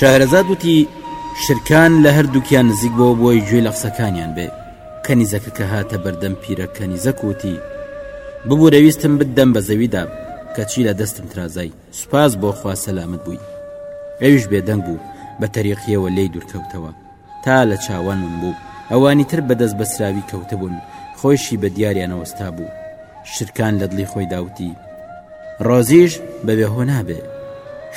شەهرەزاد وتی شرکان لە هەردووکیان نزیک بۆ بۆی گوێ لە قسەکانیان بێ کەنیزەکە کە هاتە بەردەم پیرە کەنیزە کوتی ببوورە ویستم بدەم بە زەویدا کەچی لە دەستم ترازای سوپاس بۆ خوا سەلامت بووی ئەویش بێدەنگ بوو بە تەریقیەوە لی دوورکەوتەوە تا لە چاوانمم بوو ئەوانی تر بە دەست بەسراوی کەوتبوون خۆیشی بە دیاریانەوەستا بوو شرکان لە دڵی خۆی داوتی ڕۆزیش بەوێ هۆ نابێ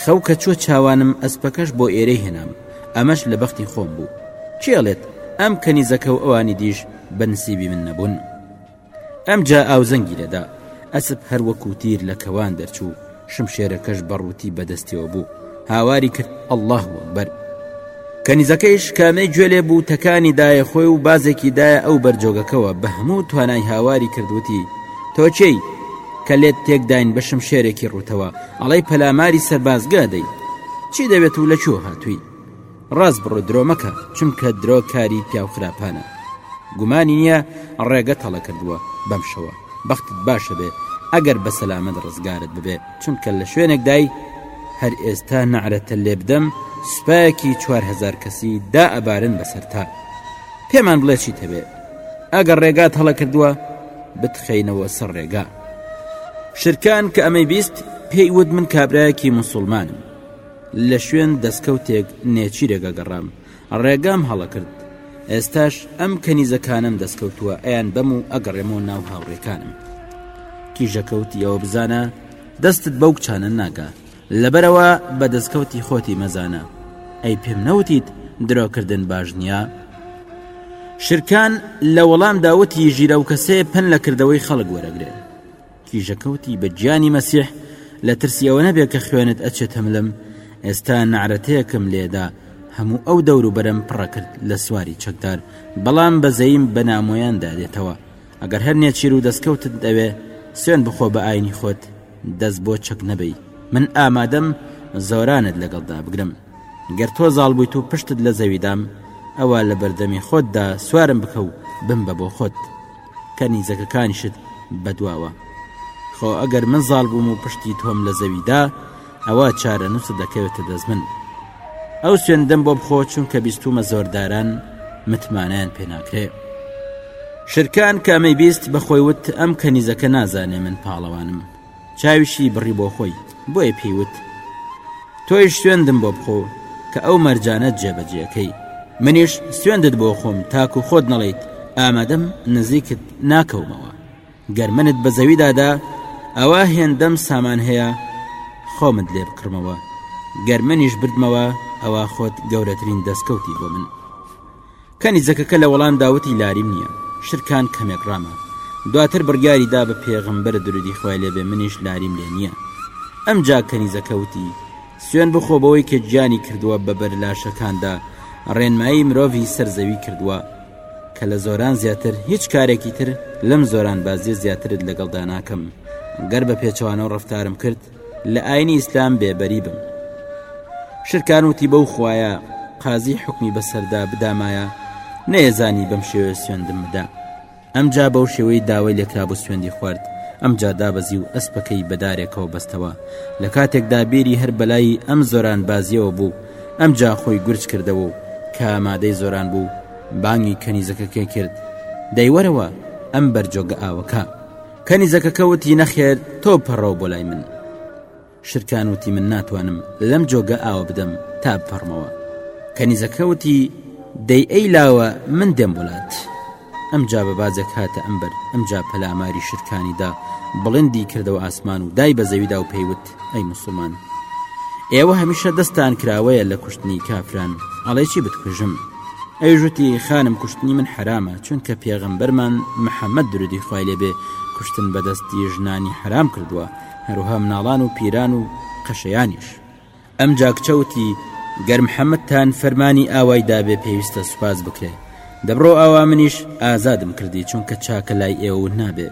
خەو کە چوە چاوانم ئەسپەکەش بۆ ئێرەی هێنام ئەمەش لە بەختی خۆم بوو کێڵێت ئەم کەنیزەکە و ئەوانی دیش بەنسیبی من نەبوون. ئەمجا ئاوزەنگی دەدا، ئەسپ هەر وەکو تیر لە کەوان دەرچوو، شمشێرەکەش بە ڕووتی بە دەستیەوە بوو، هاواری کرد، اللە اکبر! کەنیزەکەیش کامەی گوێ لێ بوو، تەکانی دایە خۆی و بازێکی دایە ئەو بەرجۆگەکەوە، بە هەموو توانای هاواری کرد وتی، تۆ کێی؟ کە لێت تێک داین بە شمشێرێکی ڕووتەوە، ئەڵێی پەلاماری سەربازگە ئەدەی؟ چی دەوێت و لە کوێ هاتووی؟ ڕاست بڕۆ درۆ مەکە چونکە درۆ کاری پیاو خراپانە گومانی نیە ڕێگە تەڵە کردوە بەم شەوە بەختت باشە بێ ئەگەر بە سەلامەت ڕزگارت ببێ چونکە لە شوێنێک دای هەر ئێستا نەعرەتە لێبدەم سوپایەکی چوار هەزار کەسی دا ئەبارن بەسەرتا پێمان بڵێ چی تەبێ ئەگەر ڕێگات هەڵە کردووە بتخەینەوە سەر ڕێگا شرکان کە ئەمەی بیست پێی وت من کابراایەکی مسلمانم لە شوێن دەستکەوتێک نێچیرێک ئەگەڕام ڕێگام هەڵەکرد ئێستاش ئەم کەنیزەکانەم دەستکەوتووە ئەیان بەم و ئەگەڕێمەوە ناو هاوڕێکانم کیژەکەوتی ئەوە بزانە دەستت بەو کچانە ناگا لەبەرەوە بە دەستکەوتی خۆتی مەزانە ئەی پێم نەوتیت درۆکردن باش نییە شرکان لە وەڵام داوتی ژیرە و کەسێ پەن لە کردەوەی خەڵک وەرەگرێ کیژەکەوتی بە گیانی مەسیح لە ترسی ئەوە نەبێ کە خوێنت ئەچێتە ملم ئێستا نەعرەتەیەکم لێدا هەموو ئەو دەوروبەرەم پڕە کرد لە سواری چەکدار بەڵام بەزەیم بە نامۆیاندا دێتەوە ئەگەر هەر نێچیر و دەستکەوتت دەوێ سوێن بخۆ بە ئاینی خۆت دەست بۆ چەک نەبەی من ئامادەم زۆرانت لەگەڵدا بگرم گەر تۆ زاڵ بوویت و پشتت لە زەوی دام، ئەوا لە بەردەمی خۆتدا سوارم بکە و بمبە بۆ خۆت، کەنیزەکەکانیشت بەدواوە. خۆ ئەگەر من زاڵ بووم و پشتی تۆم لە زەوی دا، ئەوا چارەنووست دەکەوێتە دەست من. ئەو سوێندەم بۆ بخۆ، چونکە بیستوومە زۆرداران متمانەیان پێ ناکرێ. شرکان کە ئەمەی بیست، بە خۆی وت، ئەم کەنیزەکە نازانێ من پاڵەوانم. چاویشی بڕی بۆ خۆی بۆیە پێیوت تۆیش سوێندم بۆ بخۆ کە ئەو مەرجانە جێبەجێەکەی منیش سوێندت بۆ خۆم تاکو خۆت نەڵیت ئامادەم نزیکت ناکەومەوە گەر منت بە زەویدادا ئەوە هێندەم سامان هەیە خۆمت لێ بکڕمەوە گەر منیش بردمەوە ئەوە خۆت گەورەترین دەستکەوتی بۆ من کەنیزەکەکە لە وەڵامدا وتی لاریم نییە شرکان کەمێک ڕاما دواتر بڕیاری دا بە پێغەمبەر درودی خوای لێ بێ منیش لاریم لێ نییە ئەمجا کەنیزەکە وتی سوێن بخۆ بەوەی کە گیانی کردووە بە بەر لاشەکاندا ڕێنمایی مرۆڤی سەر زەوی کردووە کە لە زۆران زیاتر هیچ کارێکی تر لەم زۆران بازیە زیاترت لەگەڵدا ناکەم گەر بە پێچەوانەوە ڕفتارم کرد لە ئاینی ئیسلام بێ بەری بم شرکان وتی بەو خویە قازی حکمی بەسەردا بدامایە نەیەزانی بەم شێوێ سوێندم بدا ئەمجا بەو شێوەی داوای لێکرا بۆ سوێندی خوارد ئەمجا دابەزی و ئەسپەکەی بەدارێکەوە بەستەوە لە کاتێکدا بیری هەر بەلایی ئەم زۆران بازیەوە بوو ئەمجا خۆی گورج کردەوە و کامادەی زۆران بوو بانگی کەنیزەکەکەی کرد دەیوەرەوە ئەم بەرجۆگە ئاوەکە کەنیزەکەکە وتی نەخێر تۆ پەڕەوە بۆ لای من شرکان وتی من ناتوانم لەم جۆگە ئاوە بدەم تا بپەڕمەوە کەنیزەکە وتی دەی ئەی لاوە من دێم وڵات ئەم جا بە بازێک هاتە ئەمبەر ئەم جا پەلاماری شرکانیدا بڵندی کردەوە ئاسمان و دای بە زەویدا و پێیوت ئەی مسلمان ئێوە هەمیشە دەستان کراوەیە لە کوشتنی کافران ئەڵێ چی بتکوژم ئەی ژوتی خانم کوشتنی من حرامە چونکە پێغەمبەرمان محەممەد درودی خوای لێبێ کوشتن بەدەستی ژنانی حرام کردووە هەروها مناڵان و پیران و قەشەیانیش ئەم جاکچەوتی گەر محەممەدتان فەرمانی ئاوای دابێ پێویستە سوپاس بکرێ دەبڕۆ ئاوا منیش ئازادم کردی چونکە چاکە لای ئێوە نابێ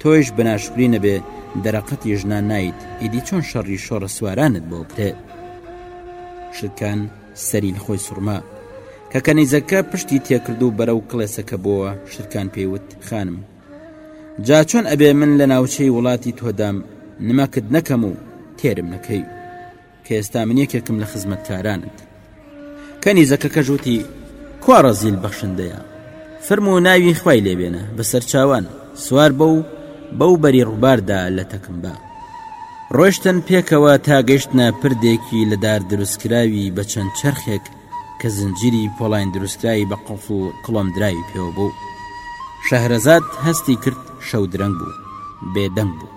تۆیش بە ناشکری نەبێ دەرەقەتی ژنان نایت ئیدی چۆن شەڕی شۆڕە سوارانت بۆ بکرێ شکان سەری لە خۆی سوڕما کە کەنیزەکە پشتی تێکرد و بەرە و کڵێسەکە بۆوە شتکان پێیوت خانم جا چۆن ئەبێ من لە ناوچەی وڵاتی تۆدام نمەکت نەکەم و تێرم نەکەی کە ئێستا من یەکێکم لە خزمەتکارانت کەنیزەکەکەش وتی کوا ڕەزیل بەخشندەیە فرم و ناوی خوای لێبێنە بەسەر چاوان سوار بە و بەو بەری ڕووباردا لە تەکم بە ڕۆشتن پێکەوە تا گەشتە پردێکی لە دار دروستکراوی بە چەند چرخێک کە زنجیری پۆڵین دروستکراوی بە قڵف و کڵۆم دراوی پێوە بوو شەهرەزاد هەستی کرد شەو درەنگ بوو بێدەنگ بوو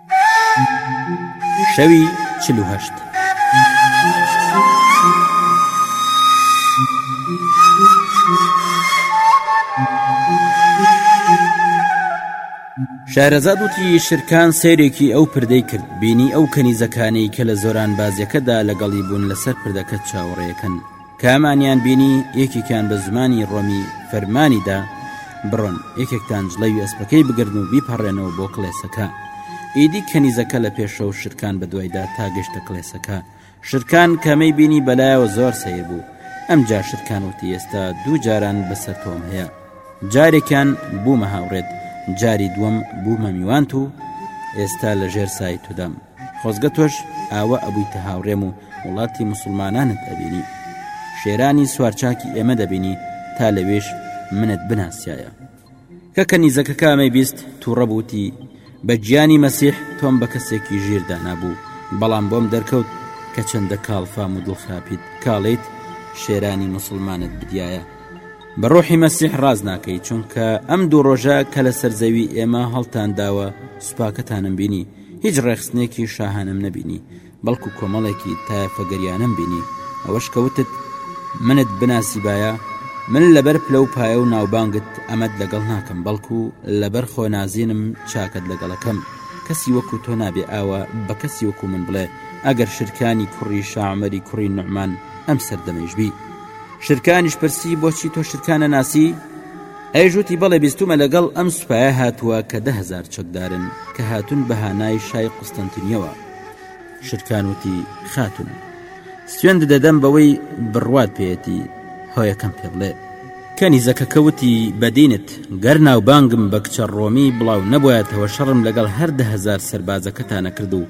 شەوی چل و هەشت. شارەزا دوتی شرکان سێرێکی ئەو پردەی کرد بینی ئەو کەنیزەکانی کە لە زۆران بازیەکەدا لەگەڵی بوون لەسەر پردەکە چاوەڕێەکەن کامانیان بینی یەکێکیان بە زمانی ڕۆمی فەرمانی دا بڕۆن یەکێکتان جڵەوی ئەسپەکەی بگرن و بیپەڕێنەوە بۆ کڵێسەکە ئیدی کەنیزەکە لە پێشە و شرکان بە دوایدا تا گەشتە کڵێسەکە شرکان کەمەی بینی بەلایەوە زۆر سیر بوو ئەم جا شرکان وتی ئێستا دوو جاران بەسەر تۆم هەیە جارێکیان بوومە هاوڕێت جاری دووەم بوومە میوانت و ئێستا لە ژێر سای تودام خۆزگە تۆش ئاوا ئەبویتە هاوڕێم و وڵاتی موسڵمانانت ئەبینی شێرانی سوارچاکی ئێمە دەبینی تا لەوێش منت بناسیایە کە کەنیزەکە کامەی بیست تووڕە بووتی بە گیانی مەسیح تۆم بە کەسێکی ژیردا نەبوو بەڵام بۆم دەرکەوت کە چەندە کاڵفام و دڵخراپیت کاڵیت شێرانی مسلمانت بدایە بە ڕۆحی مەسیح ڕاز ناکەی چونکە ئەم دوو ڕۆژە کە لە سەرزەوی ئێمە هەڵتان داوە سوپاکەتانم بینی هیچ ڕێخستنێکی شاهانەم نەبینی بەڵکو کۆمەڵێکی تایەفەگەریانەم بینی ئەوەش کەوتت منت بناسیبایە من لەبەر پلە و پایە و ناوبانگت ئەمەد لەگەڵ ناکەم بەڵکو لەبەر خۆ نازینم چاکت لەگەڵەکەم کەسی وەکو تۆ نابێ ئاوە بە کەسی وەکو من بڵێ ئەگەر شرکانی کوڕی شاعمەری کوڕی نعمان ئەم سەردەمەیشبی شرکانیش پرسی بۆچی تۆ شرکانە ناسی؟ ئەویش وتی بەڵێ بیستوومە لەگەڵ ئەم سوپایە هاتووە کە دە هەزار چەکدارن کە هاتوون بە هانای شای قوستەنتنیەوە شرکان وتی خاتون سوێند دەدەم بەوەی بڕوات پێەتی هۆیەکەم پێ بڵێ کەنی زەکەکەوتی بەدینت گەر ناوبانگم بە کچە ڕۆمی بڵاو نەبووایەتەوە شەڕم لەگەڵ هەر دههزار سەربازەکەتانە کرد و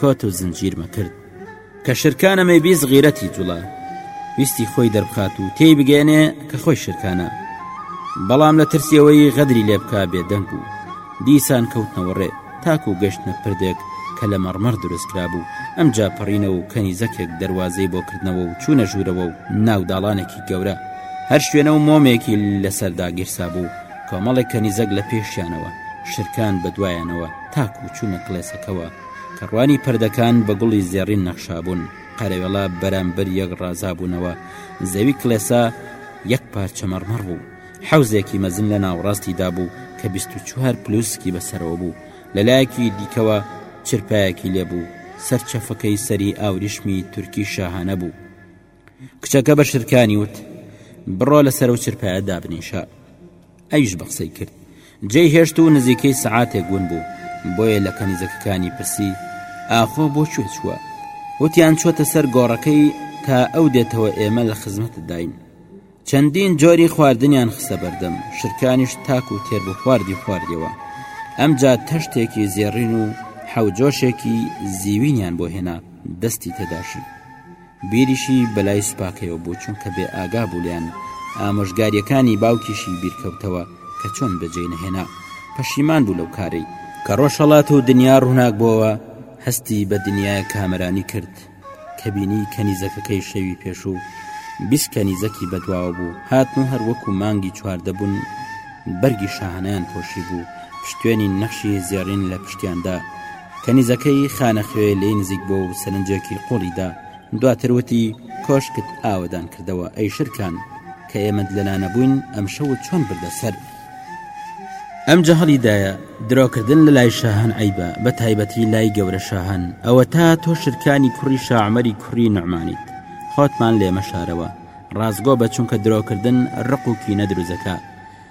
کۆت و زنجیرمە کرد کە شرکانەمەی بیست غیرەتی جوڵە ویستی خۆی دەربخات و تێی بگەێنێ کە خۆی شرکانە بەڵام لە ترسیەوەی غەدری لێ بک بێدەنگ بوو دیسان کەوتنەوەڕێ تاکو گەشتە پردێک کە لە مەڕمەڕ دروستکرا بوو ئەم جاپەڕینە و کەنیزەکێک دەواازەی بۆ کردنەوە و چوونە ژوورەوە و ناوداڵانێکی گەورە هەر شوێنە و مۆمێکی لەسەر داگیرسا بوو کۆمەڵێک کەنیزەک لە پێشیانەوە شرکان بە دوایانەوە تاکو چوونە کڵێسەکەوە کە ڕوانی پردەکان بە گوڵی زێڕین نەخشابوون قەرەوێڵا بەرامبەر یەک ڕازابوونەوە زەوی کلێسا یەک پارچە مەڕمەڕ بوو حەوزێکی مەزن لە ناوەڕاستی دابوو کە 24 پلوسکی بەسەرەوە بوو لەلایەکی دیکەوە چرپایەکی لێبوو سەرچەفەکەی سەری ئاوریشمی تورکی شاهانە بوو کچەکە بە شرکانی وت بڕۆ لە سەرو چرپایە دابنیشە ئەویش بە قسەی کرد جێی هێشت و نزیکەی سعاتێک ون بوو بۆیە لە کەنیزەکەکانی پرسی ئاخۆ بۆ کوێ چووە وتیان چۆتە سەر گۆڕەکەی تا ئەو دێتەوە ئێمە لە خزمەتداین چەندین جۆری خواردنیان خسە بەردەم شرکانیش تاک و تێر بۆ خواردی خواردەوە ئەمجا تەشتێکی زێڕین و حەوجۆشێکی زیوینیان بۆ هێنا دەستی تێداشی بیریشی بەلای سوپاکەیەوە بوو چونکە بێ ئاگا بوو لێیان، ئامۆژگاریەکانی باوکیشی بیرکەوتەوە کە چۆن بەجێی نەهێنا، پەشیمان بوو لەو کارەی. کە ڕۆژهەڵات و دنیا ڕووناک بۆوە هەستی بە دنیای کامەرانی کرد کە بینی کەنیزەکەکەی شەوی پێشوو بیست کەنیزەکی بەدواوە بوو هاتن و هەر وەکو مانگی چواردە بوون بەرگی شاهانەیان پۆشیبوو پشتێنی نەخشی زێڕین لە پشتیاندا کەنیزەکەی خانە خوێ لێی نزیک بۆ و سەرنجێکی قوڵی دا دواتر وتی کۆشکت ئاوەدان کردەوە ئەی شرکان کە ئێمەد لەلا نەبووین ئەم شەوت چۆن بردە سەر ئەم جەهڵی دایە درۆکردن لە لای شاهان عیبە بە تایبەتی لای گەورە شاهان ئەوە تا تۆ شرکانی کوڕی شاعمەری کوڕی نەمانیت خۆتمان لێمە شارەوە ڕاستگۆ بە چونکە درۆکردن ڕق و کینە دروزەکە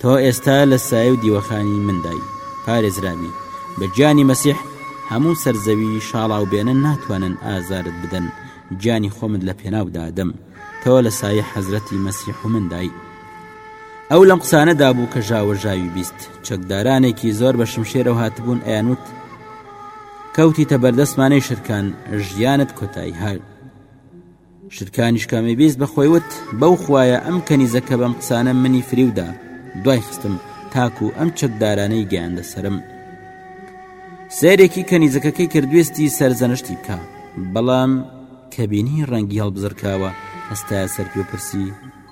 تۆ ئێستا لە سایەو دیوەخانی مندای پارێزراوی، بە گیانی مەسیح هەموو سەر زەوی شاڵاوبێنە ناتوانن ئازارت بدەن، گیانی خۆمت لە پێناو دادەم، تۆ لە سایەی حەزرەتی مەسیح و مندای. ئەو لەم قسانەدا بوو کە ژاوەژاوی بیست، چەکدارانێکی زۆر بە شمشێرەوە هاتبوون ئەیانوت، کەوتیتە بەردەستمانەی شرکان، ژیانت کۆتایی هات. شرکانیش کامی بیست بە خۆی وت بەو خوایە ئەم کەنیزە کە بەم قسانە منی فریودا دوای خستم تاکو ئەم چەکدارانەی گەیاندە سرم سێرێکی کەنیزەکەکەی کردوێستی سەرزەنشتی بکە بەڵام کەبینی ڕەنگی هەڵبزرکاوە هەستایە سەر پێ پرسی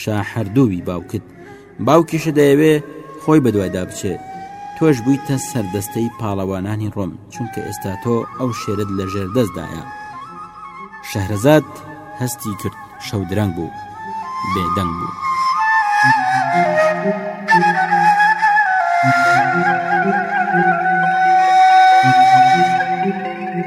شا هەردووی باوکت باوکیشە دەیەوێ خۆی بەدوایدا بچێ تۆش بوویتە سەردەستەی پاڵەوانانی ڕۆم چونکە ئێستا تۆ ئەو شێرت لە ژێر دەستدایە شەهرەزاد هەستی کرد شەو درەنگ بوو بێدەنگ بوو.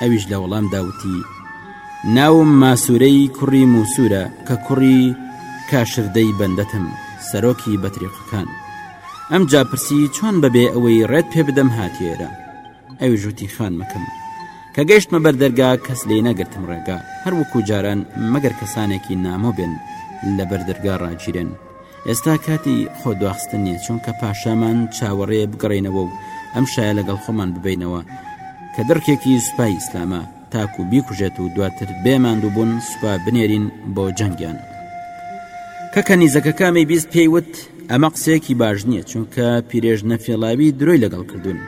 ئەویش لە وەڵامدا وتی ناوم ماسوورەی کوڕی موسورە کە کوڕی کاشردەی بەندەتم سەرۆکی بەتریقەکان ئەم جاپرسی چۆن بەبێ ئەوەی ڕێت پێ بدەم هاتیێرە ئەوی ژووتی خان مەکەم کە گەشتمە بەردەرگا کەس لی نەگرتم ڕێگا هەروەکو جاران مەگەر کەسانێکی نامۆ بێن لە بەردەرگا ڕاگیرێن ئێستا کاتی خۆ دواخستن نییە چونکە پاشامان چاوەڕێ بگەڕێنەوە و ئەم شایە لەگەڵ خۆمان ببینەوە کە دڕکێکی سوپای ئیسلامە تاکو بیکوژێت و دواتر بێماندوو بوون سوپا بنێرین بۆ جەنگیان کە کەنیزەکە کامی بیست پێی وت ئەمە قسەیەکی باش نییە چونکە پیرێژ نەفێڵاوی درۆی لەگەڵ کردوون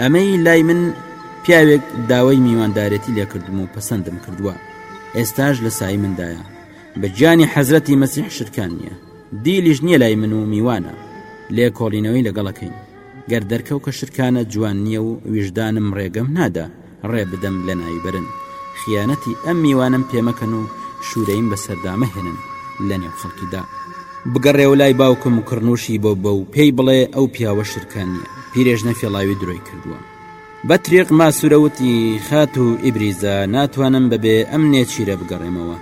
ئەمەی لای من پیاوێک داوای میواندارێتی لێکردم و پەسەندم کردووە ئێستاش لە سای مندایە بە گیانی حەزرەتی مەسیح شتکان نییە دیلیش نییە لای من و میوانە لێ کۆڵینەوەی لەگەڵەکەین گەر دەرکەو کە شتکانە جوان نییە و ویژدانم ڕێگەم نادا ڕێ بدەم لە ناوی برن خیانەتی ئەم میوانم پێمەکەن و شوورەیم بەسەردامەهێنن لە نێو خەڵکیدا بگەڕێ و لای باوکم کڕنووشی بۆ بە و پێی بڵێ ئەو پیاوە شتکان نییە پیرێژنە فێڵاوی درۆی کردووە بەتریق ماسورە وتی، خاتوو ئیبریزە ناتوانم بەبێ ئەم نێچیرە بگەڕێمەوە.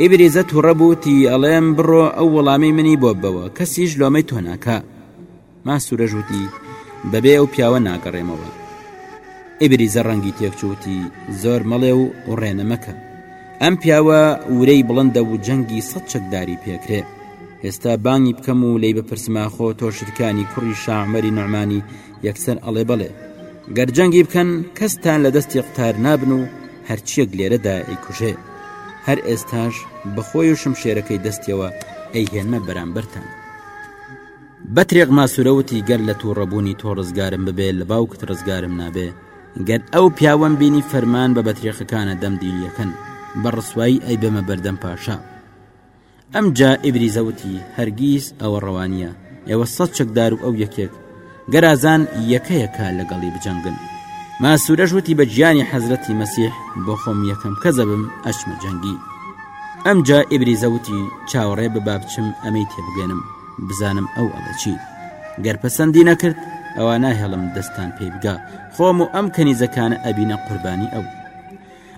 ئیبریزە توڕە بوو وتی، ئەڵێم بڕۆ ئەو وەڵامەی منی بۆ ببەوە، کەسیش لۆمەی تۆ ناکا. ماسورەش وتی، بەبێ ئەو پیاوە ناگەڕێمەوە. ئیبریزە ڕەنگی تێکچوو وتی، زۆر مەڵێ و وڕێنە مەکە. ئەم پیاوە ورەی بڵندە و جەنگی سەد چەکداری پێکرێ. ئێستا بانگی بکەم و لێی بپرسم ئاخۆ تۆ شرکانی کوڕی شا عومەری نوعمانی یەکسەر ئەڵێ بەڵێ گەر جەنگی بکەن کەستان لە دەستی قوتار نابن و هەرچیەک لێرەدا ئەیکوژێ هەر ئێستاش بەخۆی و شمشێرەکەی دەستیەوە ئەیهێنمە بەرامبەرتان بەترێق ماسوورەوتی گەر لە تووڕەبوونی تۆ ڕزگارم ببێ لە باوکت ڕزگارم نابێ گەر ئەو پیاوەم بینی فەرمان بە بەترێقەکانە دەم دیلیەکەن بە ڕسوایی ئەی بەمە بەردەم پاشا ئەمجا ئیبریزە وتی هەرگیز ئەوە ڕەوانیە ئێوە سەد چەکدار و ئەو یەکێک گەرازان یەکەیەکە لەگەڵی بجەنگن ماسوورەش وتی بە گیانی حەزرەتی مەسیح بۆ خۆم یەکەم کەزە بم ئەشمە جەنگی ئەمجا ئیبریزە وتی چاوەڕێ بە بابچم ئەمەی تێبگەنم بزانم ئەو ئەڵە چی گەر پەسەندی نەکرد ئەوە ناهێڵم دەستان پێی بگا خۆم و ئەم کەنیزەکانە ئەبینە قوربانی ئەو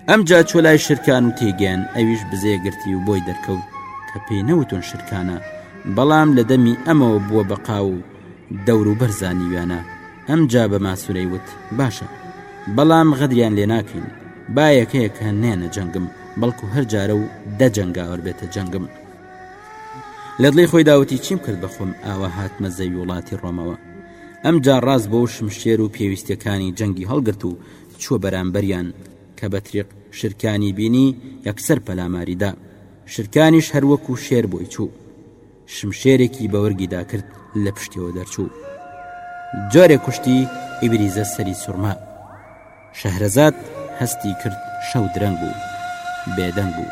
ئەمجا چۆ لای شرکان و تێگەیان ئەویش بزێ گرتی و بۆی دەرکەوت کە پێی نەوتون شرکانە بەڵام لە دەمی ئەمەوە بووە بەقا و دەور و بەرزانی ویانە ئەمجا بە ماسوورەی وت باشە بەڵام غەدریان لێ ناکەین با یەکەیە کە نێنە جەنگم بەڵکو هەر جارە و دە جەنگاوەر بێتە جەنگم لە دڵی خۆی داوتی چیم کرد بەخۆم ئاوا هاتمە زەوی وڵاتی ڕۆمەوە ئەمجا ڕاست بۆ شمشێر و پێویستەکانی جەنگی هەڵگرت و چووە بەرامبەریان کە بەتریق شرکانی بینی یەکسەر پەلاماری دا، شرکانیش هەر وەکو شێر بۆی چوو، شمشێرێکی بەورگی دا کرد لە پشتیەوە دەرچوو جۆرێ کوشتی ئیبریزە سەری سورما. شەهرەزاد هەستی کرد شەو درەنگ بوو، بێدەنگ بوو.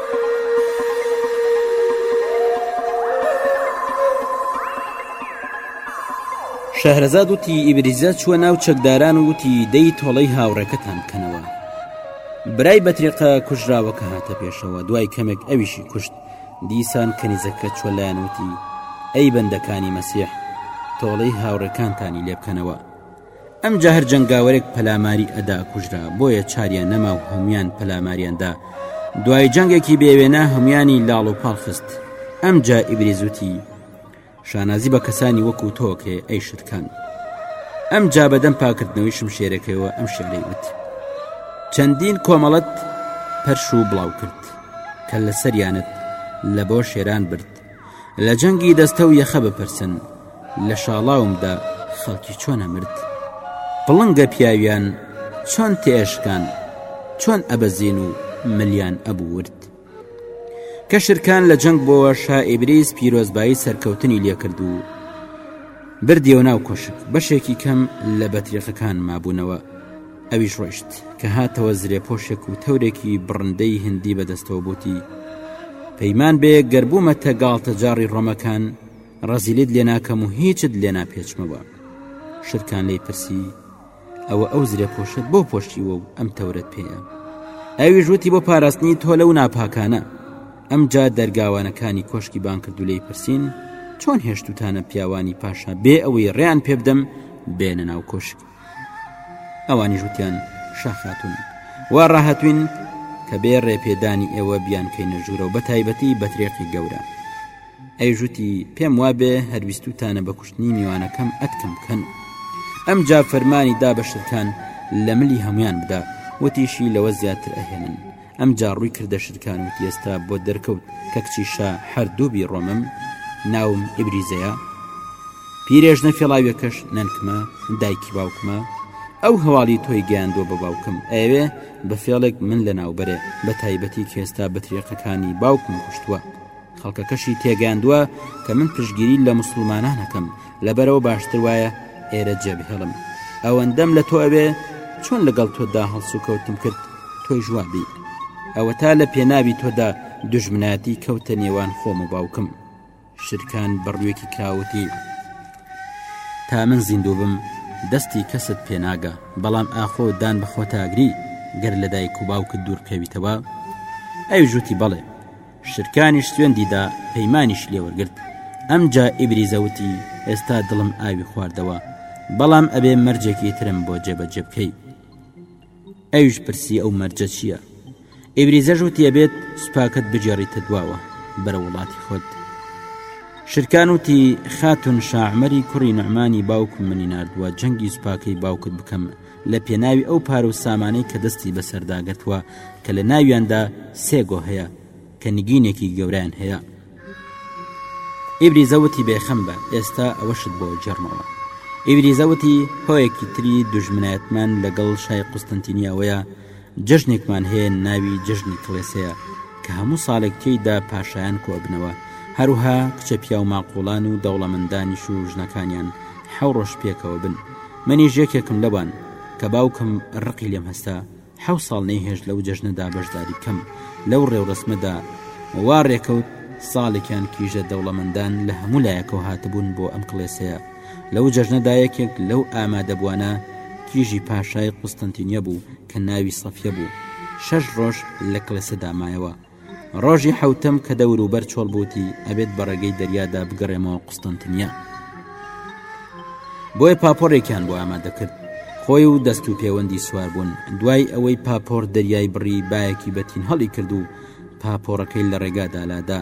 شەهرەزاد وتی ئیبریزە چووە ناو چەکداران و وتی دەی تۆڵەی هاوڕێکەتان بکەنەوە برای بەترێقە کوژراوەکە هاتە پێشەوە دوای کەمێک ئەویشی کوشت دیسان کەنیزەکە چوە لایەن وتی ئەی بەندەکانی مەسیح تۆڵەی هاوڕێکانتانی لێبکەنەوە ئەمجا هەر جەنگاوەرێک پەلاماری ئەدا کوژرا بۆیە چاریان نەما و هەمویان پەلاماریاندا دوای جەنگێکی بێوێنە هەمویانی لاڵ و پاڵخست ئەمجا ئیبریزوتی شانازی بە کەسانی وەکو تۆکێ ئەی شتکان ئەم جا بەدەم پاکردنەوەی شمشێرەکەیەوە ئەم شعرەی وت چەندین کۆمەڵەت پەرش و بڵاو کرد کە لە سەریانت لە بۆ شێران برد لە جەنگی دەستە و یەخە بپرسن لە شاڵاومدا خەڵکی چۆنە مرد پڵنگە پیاویان چۆن تێشکان چۆن ئەبەزین و ملیان ئەبورد کە شرکان لە جەنگ بۆوە شا ئیبریز پیرۆزبایی سەرکەوتنی لێکرد و بردیەوە ناو کۆشک بەشێکی کەم لە بەتریقەکان مابوونەوە ئەویش ڕۆیشت کە هاتەوە زرێپۆشێک و تەورێکی بڕندەی هندی بەدەستەوە بوتی پەیمان بێ گەربوومەتە گاڵتە جاڕی ڕۆمەکان ڕەزیلیت لێ ناکەم و هیچت لێ ناپێچمەوە شرکان لی پرسی ئەوە ئەو زرێ پۆشت بۆ پۆشتیوە و ئەم تەورەت پێە ئەوی ژووتی بۆ پاراستنی تۆ لەو ناپاکانە ئەمجا دەرگاوانەکانی کۆشکی بان کرد و لی پرسین چۆن هێشتوتانە پیاوانی پاشا بێ ئەوەی ڕێیان پێبدەم بێنە ناو کۆشک ئەوانیش وتیان شاخاتون وا ڕاهاتوین کە بێ ڕێپێدانی ئێوە بیان کەینە ژوورەوە بە تایبەتی بەترێقی گەورە ئەی ژوتی پێم وابێ هەرویستوتانە بە کوشتنی میوانەکەم ئەتکەم کەن ئەم جا فەرمانی دا بە شتکان لە ملی هەمویان بدا وتیشی لەوە زیاتر ئەهێنن ئەمجا ڕووی کردە شرکان وتی ئێستا بۆت دەرکەوت کە کچی شا هەر دوو بی ڕۆمم ناوم ئیبریزەیە پیرێژنە فێڵاویەکەش نەنکمە دایکی باوکمە ئەو هەواڵی تۆی گەیاندوە بە باوکم ئەوێ بە فێڵێک من لە ناوبەرێ بە تایبەتی کێستا بەتریقەکانی باوکم کوشتووە خەڵکەکەشی تێگەیاندوە کە من پشگیری لە مسلمانان هەکەم لەبەرەوە باشتر وایە ئێرە جێبهێڵم ئەوەندەم لە تۆ ئەوێ چۆن لەگەڵ تۆدا هەڵسو کەوتم کرد تۆی ژوابی ئەوە تا لە پێناوی تۆدا دژمناتی کەوتە نێوان خۆم و باوکم شرکان بەڕوێکی کراوتی تا من زیندوو بم دەستی کەست پێناگە بەڵام ئاخۆ دان بەخۆتاگری گەر لە دایک و باوکت دوورکەویتەوە ئەوی ژووتی بەڵێ شرکانیش سوێندی دا پەیمانیشی لێ وەرگرت ئەمجا ئیبریزە وتی ئێستا دڵم ئاوی خواردەوە بەڵام ئەبێ مەرجێکی ترم بۆ جێبەجێ بکەی ئەویش پرسی ئەو مەرجە چییە ئیبریزەش وتیە بێت سوپاکەت بگێڕیتە دواوە بەرە وڵاتی خۆت شرکان وتی خاتون شاعمەری کوڕی نەمانی باوکم منی نردووە جەنگی سوپاکەی باوکت بکەم لە پێناوی ئەو پار و سامانەی کە دەستی بەسەردا گرتووە کە لە ناویاندا سێ گۆ هەیە کە نگینێکی گەوریان هەیە ئیبری زەوتی بێخەم بە ئێستا ئەوەشت بۆ جێڕمەوە ئیبری زەوتی هۆیەکی تری دژمنایەتمان لەگەڵ شای قوستنتینیاوەیە جژنێکمان هەیە ناوی جژنی کڵێسەیە کە هەموو ساڵێک تێیدا پاشایان کۆبنەوە هەروها کچە پیاو ماقۆڵان و دەوڵەمەندانیش و ژنەکانیان حەوڕۆژ پێکەوە بن منیش یەکێکم لەوان کە باوکم ڕقی لێم هەستا حەو ساڵ نەیهێشت لەو جەژنەدا بەشداری کەم لەو ڕێوڕسمەدا وا ڕێکەوت ساڵێکیان کیژە دەوڵەمەندان لە هەموو لایەکەوە هاتبوون بۆ ئەم کڵێسەیە لەو جەژنەدا یەکێک لەو ئامادەبووانە کیژی پاشای قوستنتینیە بوو کە ناوی سەفیە بوو شەش ڕۆژ لە کڵێسەدا مایەوە ڕۆژی حەوتەم کە دەوروبەر چۆڵ بووتی ئەبێت بە ڕێگەی دەریادا بگەڕێمەوە قوستنتنیا بۆیە پاپۆڕێکیان بۆ ئامادە کرد خۆی و دەست و پێوەندی سوار بوون دوای ئەوەی پاپۆر دەریای بڕی باەکی بەتین هەڵی کرد و پاپۆڕەکەی لە ڕێگادالادا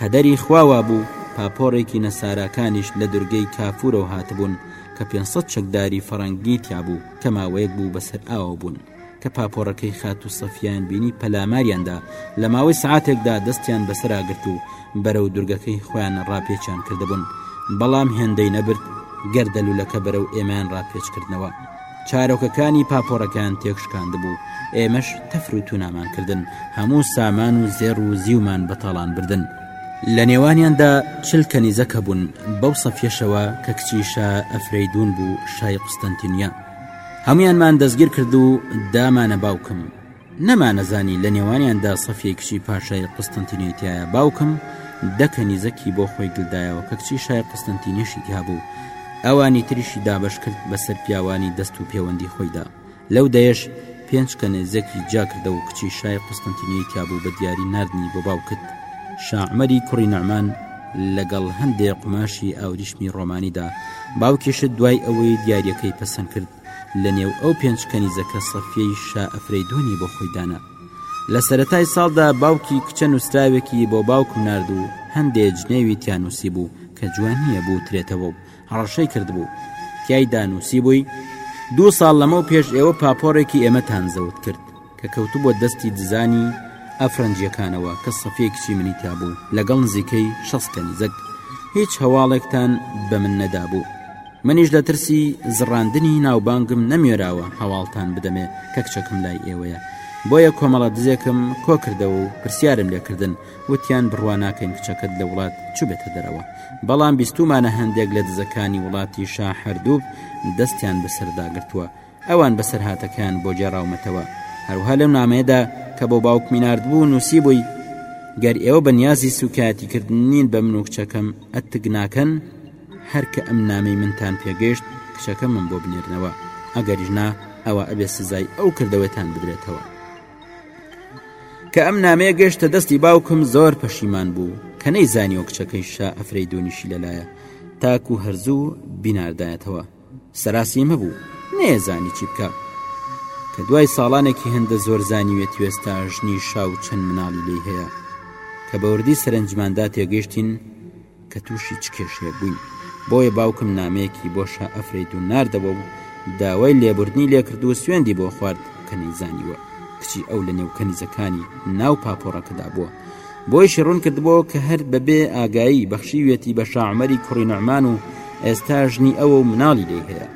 قەدەری خواوا بوو پاپۆڕێکی نەساراکانیش لە دورگەی کافورەوە هاتبوون کە 500 چەکداری فەڕەنگی تیابوو کە ماوەیەک بوو بەسەر ئاوە بوون کە پاپۆڕەکەی خاتو سەفیان بینی پەلاماریاندا لە ماوەی سعاتێکدا دەستیان بەسەراگرت و بەرەو دورگەکەی خۆیان ڕاپێچیان کردبوون بەڵام هێندەی نەبرد گەردەلوولەکە بەرەو ئێمان ڕاپێچکردنەوە چارۆکەکانی پاپۆڕەکان تێکشکاند بوو ئێمەش تەفر و تونامان کردن هەموو سامان و زێڕ و زیومان بەتاڵان بردن لە نێوانیاندا چل کەنیزەکە بوون بەو سەفیەشەوە کە کچی شا ئەفرەیدون بوو شای قوستەنتینیا هەمویانمان دەستگیر کرد و دامانە باوکم نەمانەزانی لە نێوانیاندا سەفی کچی پاشای قستنتینیتیایە باوکم دەکە نیزەکی بۆ خۆی گلدایەوە کە کچی شای قستنتینیشی هابوو ئەوانی تریشی دابش کرد بەسەر پیاوانی دەست و پێوەندی خۆیدا لەو دەیەش پێنج کەنێ زەکی جیا کردە و کچی شای قوستەنتینیەی تیا بوو بە دیاری ناردنی بۆ باوکت. شا عومەری کوڕی نوعمان لە گەڵ هەندێ قوماشی ئاوریشمی ڕۆمانی دا، باوکیشت دوای ئەوەی دیاریەکەی پەسەن کرد، لە نێو ئەو پێنج کەنیزەکە سەفیەی شا ئەفرەیدوونی بۆ خۆی دانا. لە سەرەتای ساڵ دا باوکی کچە نووسراوێکی بۆ باوکم نارد و هەندێ جنێوی تیا نووسی بوو کە جوان نیە بووترێتەوە و هەڕەشەی کردبوو، تیایدا نووسیبووی، دوو ساڵ لەمەو پێش ئێوە پاپۆڕێکی ئێمەتان زەوت کرد، کە کەوتبووە دەستی دزانی ئەفرەنگییەکانەوە، کە سەفیەی کچی منی تیابوو، لەگەڵ نزیکەی شەست کەنیزەک، هیچ هەواڵێکتان بە من نەدابوو، منیش لە ترسی زڕاندنی ناوبانگم نەموێراوە هەواڵتان بدەمێ کە کچەکەم لای ئێوەیە، بۆیە کۆمەڵە دزێکم کۆکردەوە و پرسیارم لێکردن، وتیان بڕوا ناکەین کچەکەت لە وڵات چوبێتە دەرەوە بەڵام بیستومانە هەندێک لە دزەکانی وڵاتی شا هەردووب دەستیان بەسەرداگرتووە ئەوان بەسەرهاتەکەیان بۆ گێڕاومەتەوە هەروها لەم نامەیەدا کە بۆ باوکمی نردبوو نووسی بووی گەر ئێوە بە نیازی سوکایەتیکردن نین بە من و کچەکەم ئەتک ناکەن هەرکە ئەم نامی منتان پێگەشت کچەکە من بۆ بنێرنەوە ئەگەریش نا ئەوە ئەبێ سزای ئەو کردەوەتان بدرێتەوە کە ئەم نامەیە گەشتە دەستی باوکم زۆر پەشیمان بوو کە نەی زانیۆ کچەکەی شا ئەفرەی دوونیشی لەلایە تاکو هەرزوو بیناردایەتەوە سەراسی مەبوو نێزانی چی بکە کە دوای ساڵانێکی هەندە زۆر زانیوێت وێستا ژنی شا و چەند مناڵی لی هەیە کە بەوردی سەرنجماندا تێگەشتین کە تووشی چ کێشەیەک بووین، بۆیە باوکم نامەیەکی بۆ شا ئەفریدوون ناردەوە و داوای لێبوردنی لێکرد و سوێندی بۆ خوارد کە نەیزانیوە کچی ئەو لەنێو کەنیزەکانی ناو پاپۆڕەکەدا بووە، بۆیشی ڕوون کردبۆوە کە هەر بەبێ ئاگایی بەخشیویەتی بە شا عومەری کوڕی نوعمان و ئێستا ژنی ئەوە و مناڵی لێی هەیە.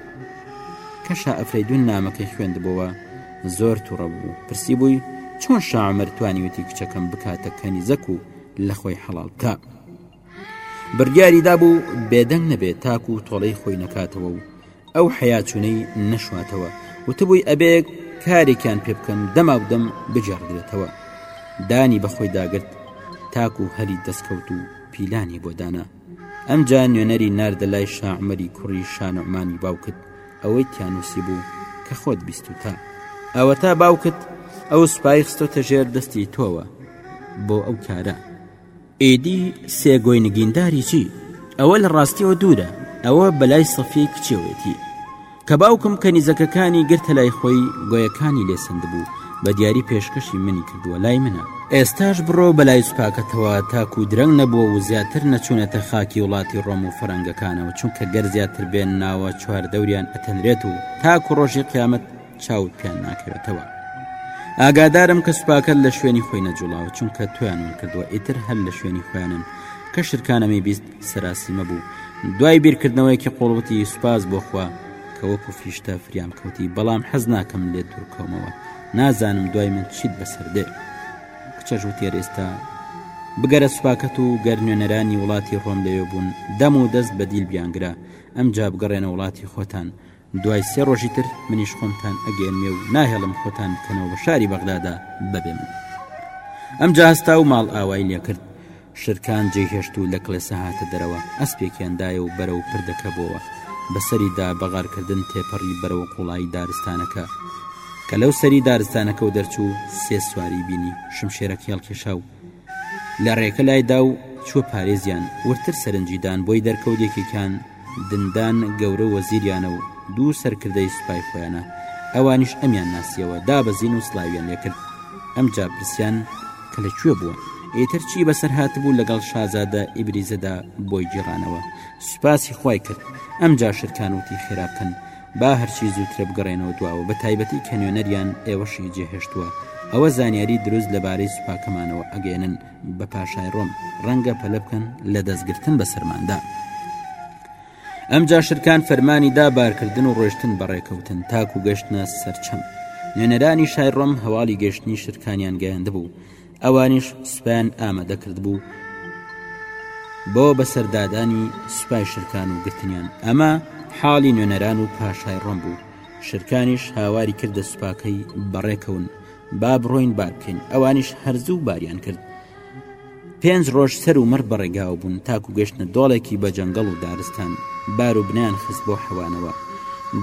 کە شا ئەفریدوون نامەکەی خوێندبۆوە زۆر تووڕە بوو، پرسیبووی، چۆن شا عومەر توانیویەتی کچەکەم بکاتە کەنیزەک و لەخۆی حەڵاڵ بکا؟ بڕیاری دابوو بێدەنگ نەبێت تاکو و تۆڵەی خۆی نەکاتەوە و ئەو حیاچونەی نەشواتەوە وتبووی ئەبێت کارێکیان پێ بکەم دەمابدەم بجێڕدرێتەوە دانی بەخۆی داگرت تاکو و هەلی دەستکەوت و پیلانی بۆ دانا ئەمجا نوێنەری ناردە لای شاعمەری کوڕی شانەمانی باوکت ئەوەی تیانوسی بوو کە خۆت بیست و تا ئەوە تا باوکت ئەو سوپای خستۆتە ژێر دەستی تۆوە بۆ ئەو کارە ئیدی سێ گۆی نگینداری چی؟ ئەوە لە ڕاستیەوە دوورە، ئەوە بەلای سەفیەی کچێوەتی، کە باوکم کەنیزەکەکانی گرتە لای خۆی گۆیەکانی لێ سەندبوو، بە دیاری پێشکەشی منی کردووە لای منە. ئێستاش بڕۆ بەلای سوپاکەتەوە تاکو درەنگ نەبووە و زیاتر نەچوونەتە خاکی وڵاتی ڕۆم و فەرەنگەکانەوە، چونکە گەر زیاتر بێن ناوە چواردەوریان ئەتەنرێت و تاکو ڕۆژی قیامەت چاوت پیان ناکەوێتەوە ئاگادارم کە سوپاکەت لە شوێنی خۆی نەجوڵاوە چونکە تویانون کردووە ئیتر هەر لە شوێنی خۆیانن کە شرکانەمی بیست سەراسیمە بوو دوای بیرکردنەوەیەکی قۆڵوتی سوپاس بۆخوا کە وەکو فریشتە فریام کەوتی بەڵام حەز ناکەم لێت دوورکەومەوە نازانم دوای من چیت بەسەر دێ کچەش وتێر ئێستا بگەرە سوپاکەت و گەر نوێنەرانی وڵاتی ڕۆم لەوێ بوون دەم و دەست بەدیل بیانگرە ئەم جا بگەڕێنە وڵاتی خۆتان دوای سێ ڕۆژی تر منیش خۆمتان ئەگەێنمێ و ناهێڵم خۆتان بکەنەوە بە شاری بەغدادا بەبێ من ئەم جاستا و ماڵ ئاوای لێکرد شرکان جێهێشت و لە کڵێسە هاتە دەرەوە ئەسپێکیاندایە و بەرە و پردەکە بۆوە بەسەریدا بەغارکردن تێپەڕی بەرەوە قوڵایی دارستانەکە کە لەو سەری دارستانەکە و دەرچوو سێ سواری بینی شمشێرە کێڵکێشا و لە ڕێکە لایدا و چوە پارێزیان ورتر سەرنجیدان بۆی دەرکەوت یەکێکان دندان گەورە وەزیریانە و دوو سەرکردەی سوپای خۆیانە ئەوانیش ئەمیان ناسیەوە دابەزین و سلاویان لێکرد ئەمجا پرسیان کە لە کوێ بووە ئیتر چی بەسەر هاتبوو لەگەڵ شازادە ئیبریزەدا بۆی گیڕانەوە سوپاسی خوای کرد ئەم جاشرکان وتی خێرا بکەن با هەرچی زووترە بگەڕێنەوە دواوە بە تایبەتی کە نوێنەریان ئێوەشی جێهێشتووە ئەوە زانیاری دروست لەبارەی سوپاکەمانەوە ئەگەێنن بە پاشای ڕۆم ڕەنگە پەلە بکەن لە دەستگرتن بەسەرماندا ئەمجا شرکان فەرمانی دا بارکردن و ڕۆشتن بەڕێکەوتن تاکو گەشتنە سەرچەم نوێنەرانی شای ڕۆم هەواڵی گەشتنی شرکانیان گەیاند بوو ئەوانیش سوپیان ئامادە کرد بوو بۆ بەسەردادانی سوپای شرکان و گرتنیان ئەمە حاڵی نوێنەران و پاشای ڕۆم بوو شرکانیش هاواری کردە سوپاکەی بەڕێکەون با بڕۆین بار بکەین ئەوانیش هەرزوو باریان کرد پێنج ڕۆژ سەر و مەڕ بەڕێگاو بوون تاکو گەشتە دۆڵێکی بە جەنگەڵ و دارستان بار و بنیان خست بۆ حەوانەوە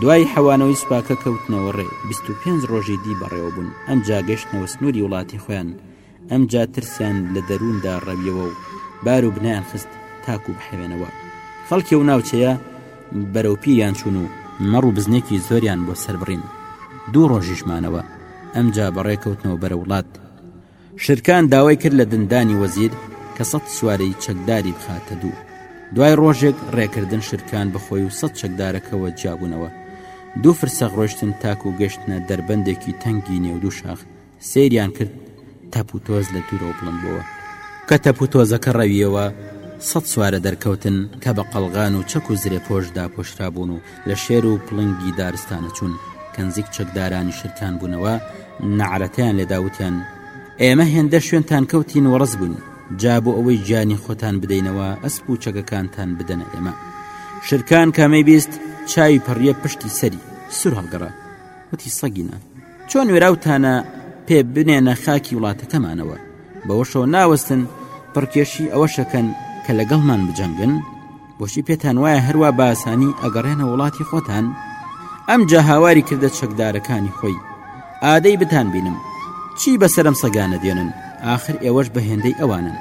دوای حەوانەوەی سوپاکە کەوتنەوە ڕێ 25 ڕۆژی دی بەڕێوە بوون ئەم جاگەشتنەوە سنووری وڵاتی خۆیان ئەم جا ترسیان لە دەرووندا ڕەویەوە و بار و بنیان خست تاکو بحەوێنەوە خەڵکی و ناوچەیە بەرەو پیریان چوون و مەڕ و بزنێکی زۆریان بۆ سەربڕین دوو ڕۆژیش مانەوە ئەمجا بەڕێ کەوتنەوە بەرە وڵات شرکان داوای کرد لە دندانی وەزیر کە سەد سوارەی چەکداری بخاتە دوو دوای ڕۆژێک ڕێکردن شرکان بەخۆی و سەد چەکدارەکەەوە جیابوونەوە دوو فرسەخ ڕۆشتن تاک و گەشتنە دەربەندێکی تەنگی نێو دوو شاخ سەیریان کرد تەپ و تۆز لە دوورەوە بڵند بۆوە کە تەپ و تۆزەکە ڕەویەوە سەد سوارە دەرکەوتن کە بە قەڵغان و چەک و زرێ پۆش داپۆشرابوون و لە شێر و پڵنگی دارستانە چوون کەنزیک چەکدارانی شرکان بوونەوە نەعرەتیان لێدا وتیان ئێمە هێندە شوێنتان کەوتین و ڕز بووین جا بۆ ئەوەی گیانی خۆتان بدەینەوە ئەسپ و چەکەکانتان بدەنە ئێمە شرکان کامەی بیست چاوی پەڕیە پشتی سەری سور هەڵگەڕا وتی سەگینە چۆن وێراوتانە پێ بنێنە خاکی وڵاتەکەمانەوە بەوەشەوە ناوەستن پڕکێشی ئەوەشەکەن کە لەگەڵمان بجەنگن بۆشی پێتان وایە هەروە باسانی ئەگەڕێنە وڵاتی خۆتان ئەم جا هاواری کردە چەکدارەکانی خۆی ئادەی بتان بینم چی بەسرم سەگانە دێنن آخر ئێوەش بە هێندەی ئەوانن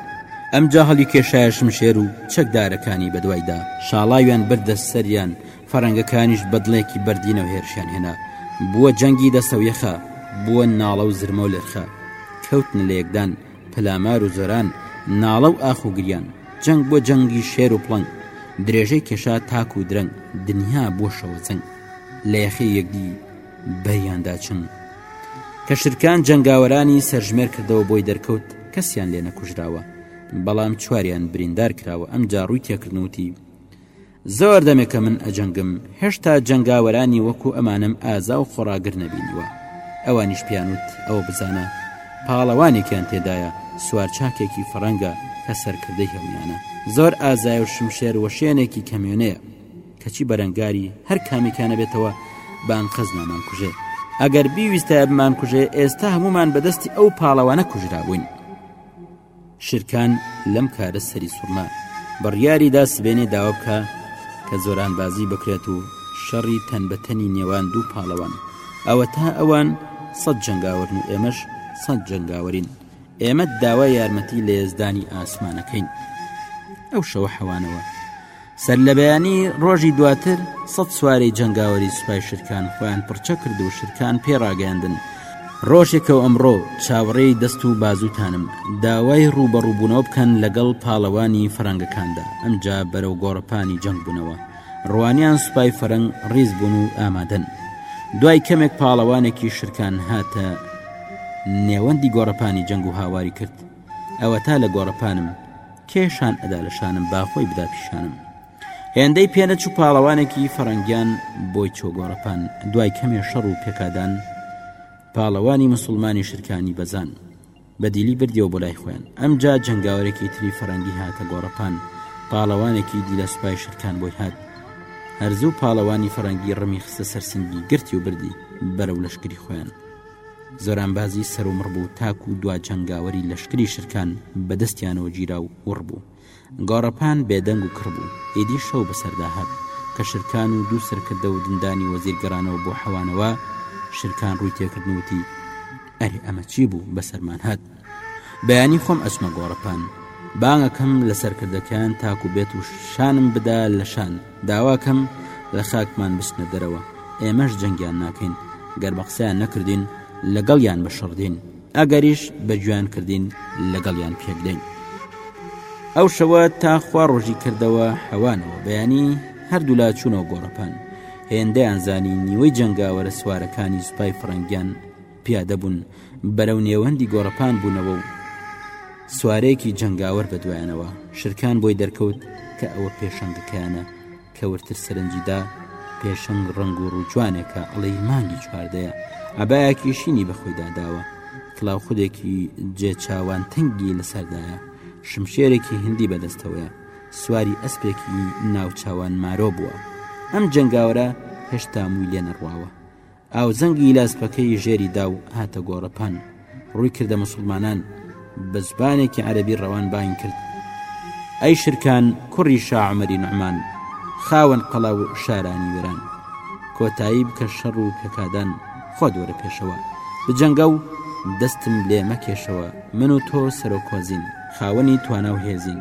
ئەم جا هەڵی کێشایە شمشێر و چەکدارەکانی بەدوایدا شاڵاویان بردە سەریان فەرەنگەکانیش بە دڵێکی بەردینەوە هێرشیان هێنا، بووە جەنگی دەستە و یەخە، بووە ناڵە و زرمە و لرخە، کەوتنە لە یەکدان، پەلامار و زۆران، ناڵە و ئاخ و گریان، جەنگ بووە جەنگی شێر و پڵنگ، درێژەی کێشا تاک و درەنگ، دنیا بووە شەوەچنگ، لە یەخەی یەکدی بەریان دا چنگ. کە شرکان جەنگاوەرانی سەرژمێر کردەوە بۆی دەرکەوت کەسیان لێ نەکوژراوە، بەڵام چواریان بریندار کراوە، ئەمجا ڕووی تێکردن و وتی، زۆر دەمێکە من ئەجەنگم هێشتا جەنگاوەرانی وەکو ئەمانم ئازا و خۆڕاگر نەبینیوە ئەوانیش پیانوت ئەوە بزانە پاڵەوانێکیان تێدایە سوارچاکێکی فەڕەنگە کە سەرکردەی هەمویانە زۆر ئازای و شمشێر وەشێنێکی کەمیونەیە کەچی بەرەنگاری هەر کامێکانە بێتەوە بان قەزنامان کوژێت ئەگەر بیویستە بمان کوژێ ئێستا هەمومان بەدەستی ئەو پاڵەوانە کوژرابووین شرکان لەم کارە سەری سوڕما، بڕیاری دا سبەینێ داوا بکا کە زۆرانبازی بکرێت و شەڕی تەن بە تەنی نێوان دوو پاڵەوان، ئەوەتا ئەوان سەد جەنگاوەرن و ئێمەش سەد جەنگاوەرین، ئێمە داوای یارمەتی لە یەزدانی ئاسمانەکەین. ئەو شەوە حەوانەوە سەرلەبەیانی ڕۆژی دواتر سەد سوارەی جەنگاوەری سوپای شرکان خۆیان پڕچە کرد و شرکان پێ ڕاگەاندن ڕۆژێکە و ئەمڕۆ چاوەڕێی دەست و بازوتانم داوای ڕوبەڕووبوونەوە بکەن لەگەڵ پاڵەوانی فەرەنگەکاندا ئەمجا بەرەو گۆڕەپانی جەنگ بوونەوە ڕوانیان سوپای فەرەنگ ڕیز بوون و ئامادەن دوای کەمێک پاڵەوانێکی شرکان هاتە نێوەندی گۆڕەپانی جەنگ و هاواری کرد ئەوەتا لە گۆڕەپانم کێ شان ئەدا لە شانم باخۆی بدا پیشانم هێندەی پێنەچ و پاڵەوانێکی فەرەنگیان بۆی چۆ گۆڕەپان دوای کەمێ شەڕ و پێکادان پاڵەوانی مسلمانی شرکانی بەزان بەدیلی بردیەوە بۆ لای خوێن ئەمجا جنگاوەرێکی تری فەرەنگی هاتە گۆڕەپان پاڵەوانێکی دی لە سوپای شرکان بۆی هات هەرزوو پاڵەوانی فەرەنگی ڕمی خستە سەرسنگی گرتی و بردی بەرەو لەشکری خۆیان زۆرانبازی سەرومڕ بوو تاکو دوا جەنگاوەری لەشکری شرکان بەدەستیانەوە گیرا و وڕ بوو. گۆڕەپان بێدەنگ و کڕ بوو. ئیدی شەو بەسەردا هات. کە شرکان و دوو سەرکردە و دندانی وەزیر گەڕانەوە بۆ حەوانەوە، شرکان ڕووی تێکردن و وتی، ئەرێ ئەمە چی بوو بەسەرمان هات؟ بەیانی خۆم ئەچمە گۆڕەپان بانگەکەم لە سەرکردەکەیان تاکو بێت و شانم بدا لە شان داواکەم لە خاکمان بچنە دەرەوە ئێمەش جەنگیان ناکەین گەر بە قسەیان نەکردین لەگەڵیان بەشڕدین ئەگەریش بە گوێیان کردین لەگەڵیان پێبدەین ئەو شەوە تا خوا ڕۆژی کردەوە حەوانەوە بەیانی هەردوولا چوونەوە گۆڕەپان هێندەیان زانی نیوەی جەنگاوەرە سوارەکانی سوپای فڕەنگیان پیادە بوون بەرەو نێوەندی گۆڕەپان بوونەوە و سوارێکی جەنگاوەر بە دوایانەوە شرکان بۆی دەرکەوت کە ئەوە پێشەنگەکەیانە کە ورتر سەرنجیدا پێشنگ ڕنگ و ڕووجوانێکە ئەڵەی مانگی چواردەیە عبایەکیشینی بەخۆیدا داوە کلااو خودێکی جێ چاوان تەنگی لەسەردایە شمشێرێکی هندی بەدەستەوەیە سواری ئەسپێکی ناوچوان مارۆ بووە ئەم جنگاوەرە هێشتا مووی لێ نەڕواوە ئاو زەنگی لاسپەکەی ژێری دا و هاتە گۆڕەپان، ڕووی کردە موسڵمانان، بە زبانێکی عەرەبی ڕەوان بانگ کرد، ئەی شرکان کوڕی شا عومەری نوعمان، خاوەن قەڵا و شارانی وێران، کۆتایی بکە شەڕ و پێکادان، خۆت وەرە پێشەوە، بجەنگە و دەستم لێ مەکێشەوە، من و تۆ سەرۆک هۆزین، خاوەنی توانا و هێزین.